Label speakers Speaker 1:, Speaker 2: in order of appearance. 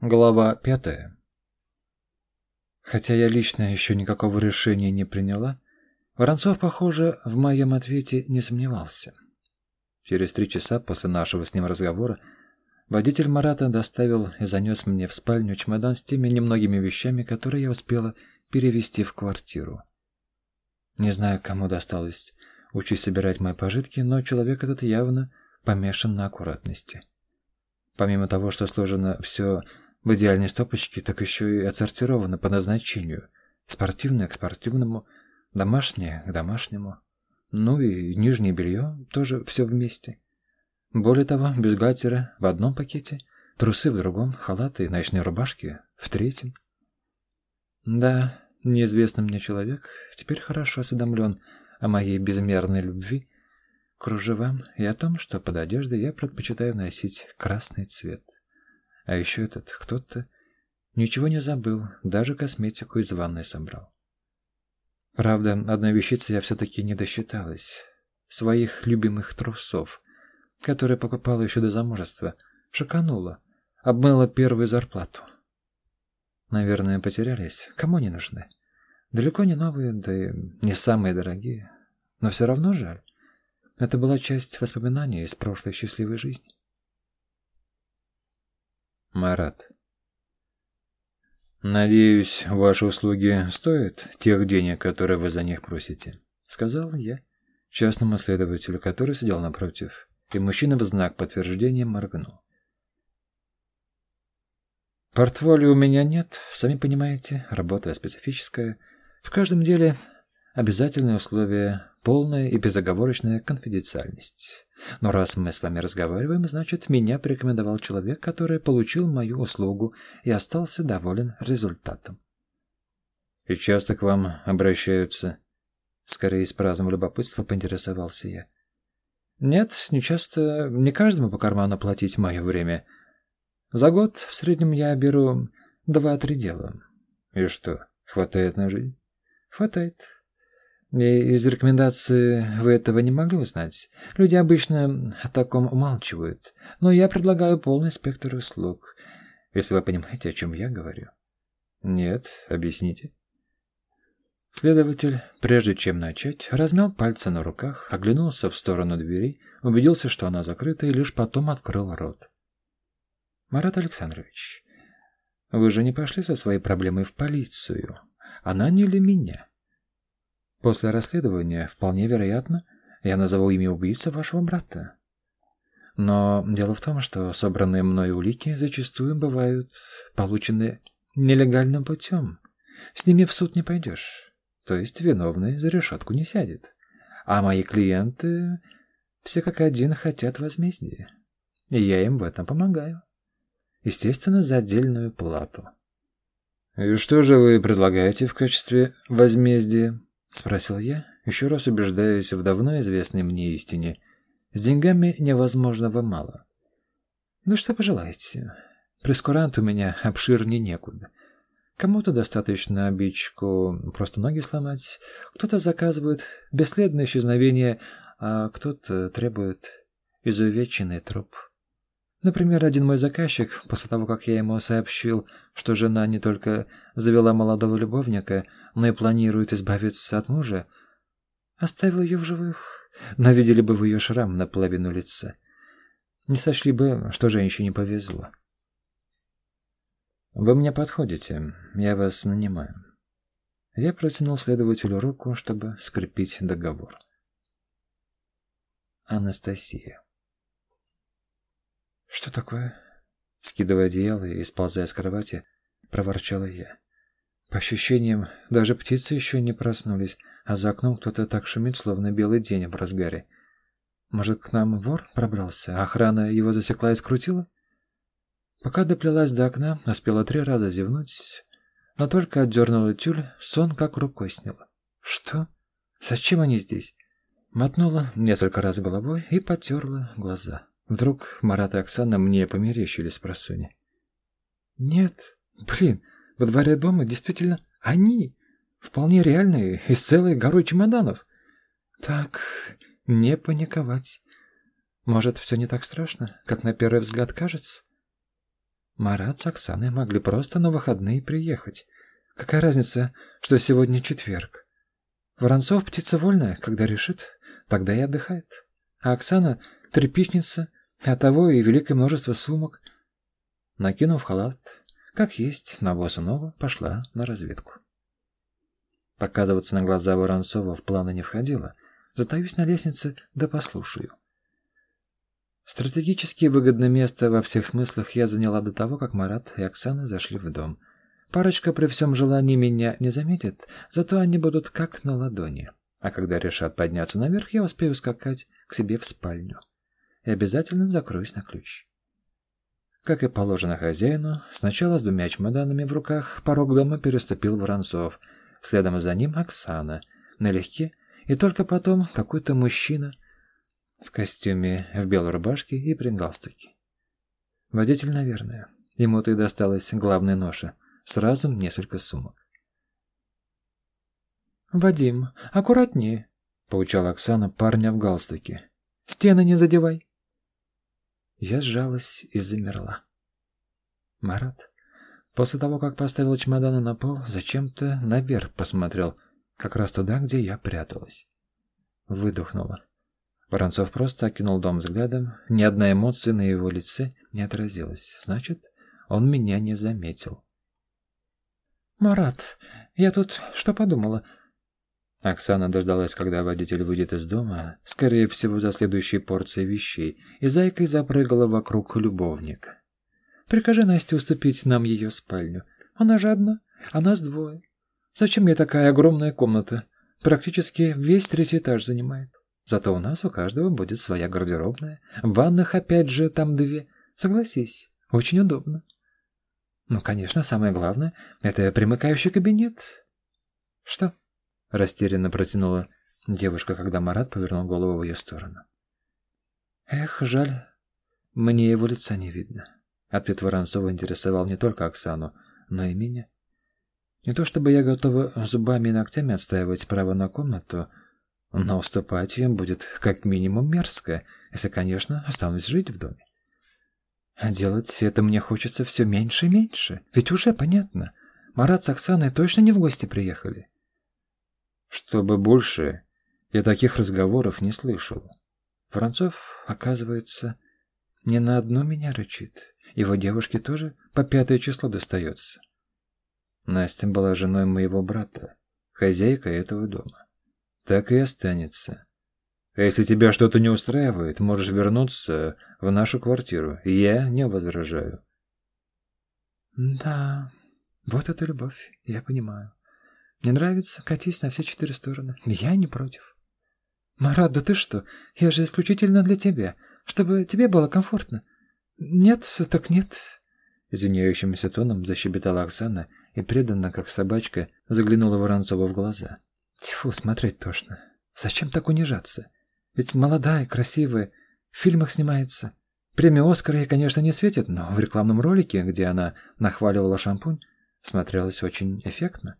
Speaker 1: Глава пятая. Хотя я лично еще никакого решения не приняла, Воронцов, похоже, в моем ответе не сомневался. Через три часа после нашего с ним разговора водитель Марата доставил и занес мне в спальню чемодан с теми немногими вещами, которые я успела перевезти в квартиру. Не знаю, кому досталось учить собирать мои пожитки, но человек этот явно помешан на аккуратности. Помимо того, что сложено все в идеальной стопочке, так еще и отсортировано по назначению. Спортивное к спортивному, домашнее к домашнему. Ну и нижнее белье тоже все вместе. Более того, бюстгальтеры в одном пакете, трусы в другом, халаты и ночные рубашки в третьем. Да, неизвестный мне человек теперь хорошо осведомлен о моей безмерной любви кружевам и о том, что под одеждой я предпочитаю носить красный цвет. А еще этот кто-то ничего не забыл, даже косметику из ванной собрал. Правда, одной вещицы я все-таки не досчиталась. Своих любимых трусов, которые покупала еще до замужества, шиканула, обмыла первую зарплату. Наверное, потерялись. Кому они нужны? Далеко не новые, да и не самые дорогие. Но все равно жаль. Это была часть воспоминаний из прошлой счастливой жизни. Марат. «Надеюсь, ваши услуги стоят тех денег, которые вы за них просите», — сказал я частному следователю, который сидел напротив, и мужчина в знак подтверждения моргнул. «Портфолио у меня нет, сами понимаете, работа специфическая. В каждом деле обязательные условия полная и безоговорочная конфиденциальность. Но раз мы с вами разговариваем, значит, меня порекомендовал человек, который получил мою услугу и остался доволен результатом. И часто к вам обращаются? Скорее, из праздного любопытства поинтересовался я. Нет, не часто, не каждому по карману платить мое время. За год в среднем я беру два-три дела. И что, хватает на жизнь? Хватает. Из рекомендации вы этого не могли узнать. Люди обычно о таком умалчивают. Но я предлагаю полный спектр услуг, если вы понимаете, о чем я говорю. Нет, объясните. Следователь, прежде чем начать, размял пальцы на руках, оглянулся в сторону двери, убедился, что она закрыта, и лишь потом открыл рот. «Марат Александрович, вы же не пошли со своей проблемой в полицию. Она не для меня». После расследования, вполне вероятно, я назову имя убийцы вашего брата. Но дело в том, что собранные мной улики зачастую бывают получены нелегальным путем. С ними в суд не пойдешь. То есть виновный за решетку не сядет. А мои клиенты все как один хотят возмездия. И я им в этом помогаю. Естественно, за отдельную плату. «И что же вы предлагаете в качестве возмездия?» — спросил я, еще раз убеждаясь в давно известной мне истине. С деньгами невозможного мало. «Ну что пожелаете? Прескурант у меня обширнее некуда. Кому-то достаточно обидчику просто ноги сломать, кто-то заказывает бесследное исчезновение, а кто-то требует изувеченный труп». Например, один мой заказчик, после того, как я ему сообщил, что жена не только завела молодого любовника, но и планирует избавиться от мужа, оставил ее в живых. Но видели бы вы ее шрам на половину лица. Не сочли бы, что женщине повезло. «Вы мне подходите, я вас нанимаю». Я протянул следователю руку, чтобы скрепить договор. Анастасия. «Что такое?» Скидывая одеяло и сползая с кровати, проворчала я. По ощущениям, даже птицы еще не проснулись, а за окном кто-то так шумит, словно белый день в разгаре. Может, к нам вор пробрался, а охрана его засекла и скрутила? Пока доплелась до окна, успела три раза зевнуть, но только отдернула тюль, сон как рукой сняла. «Что? Зачем они здесь?» Мотнула несколько раз головой и потерла глаза. Вдруг Марат и Оксана мне померещились с просони. «Нет, блин, во дворе дома действительно они, вполне реальные, и с целой горой чемоданов. Так, не паниковать. Может, все не так страшно, как на первый взгляд кажется?» Марат с Оксаной могли просто на выходные приехать. Какая разница, что сегодня четверг? Воронцов птица вольная, когда решит, тогда и отдыхает. А Оксана — тряпичница, а того и великое множество сумок. Накинув халат, как есть, на босу ногу пошла на разведку. Показываться на глаза Воронцова в планы не входило. Затаюсь на лестнице, да послушаю. Стратегически выгодное место во всех смыслах я заняла до того, как Марат и Оксана зашли в дом. Парочка при всем желании меня не заметит, зато они будут как на ладони. А когда решат подняться наверх, я успею скакать к себе в спальню. И обязательно закроюсь на ключ. Как и положено хозяину, сначала с двумя чемоданами в руках порог дома переступил Воронцов, следом за ним Оксана, налегке, и только потом какой-то мужчина в костюме, в белой рубашке и при галстуке. Водитель, наверное. Ему-то и досталась главная ноша — Сразу несколько сумок. «Вадим, аккуратнее», — поучала Оксана парня в галстуке. «Стены не задевай». Я сжалась и замерла. Марат, после того, как поставил чемоданы на пол, зачем-то наверх посмотрел, как раз туда, где я пряталась. Выдохнула. Воронцов просто окинул дом взглядом, ни одна эмоция на его лице не отразилась. Значит, он меня не заметил. «Марат, я тут что подумала?» Оксана дождалась, когда водитель выйдет из дома, скорее всего, за следующей порцией вещей, и зайкой запрыгала вокруг любовника. «Прикажи Насте уступить нам ее спальню. Она же одна, а нас двое. Зачем мне такая огромная комната? Практически весь третий этаж занимает. Зато у нас у каждого будет своя гардеробная. В ваннах опять же там две. Согласись, очень удобно». Ну, конечно, самое главное — это примыкающий кабинет. Что? Растерянно протянула девушка, когда Марат повернул голову в ее сторону. Эх, жаль, мне его лица не видно. Ответ Воронцова интересовал не только Оксану, но и меня. Не то чтобы я готова зубами и ногтями отстаивать право на комнату, но уступать им будет как минимум мерзко, если, конечно, останусь жить в доме. А делать это мне хочется все меньше и меньше. Ведь уже понятно. Марат с Оксаной точно не в гости приехали. Чтобы больше я таких разговоров не слышал. Францов, оказывается, не на одно меня рычит. Его девушке тоже по пятое число достается. Настя была женой моего брата, хозяйкой этого дома. Так и останется. А если тебя что-то не устраивает, можешь вернуться в нашу квартиру. Я не возражаю. Да, вот это любовь, я понимаю. Мне нравится, катись на все четыре стороны. Я не против. Марат, да ты что? Я же исключительно для тебя, чтобы тебе было комфортно. Нет, так нет. Извиняющимся тоном защебетала Оксана и преданно, как собачка, заглянула Воронцова в глаза. Тьфу, смотреть тошно. Зачем так унижаться? Ведь молодая, красивая, в фильмах снимается. Премию Оскара ей, конечно, не светит, но в рекламном ролике, где она нахваливала шампунь, смотрелась очень эффектно.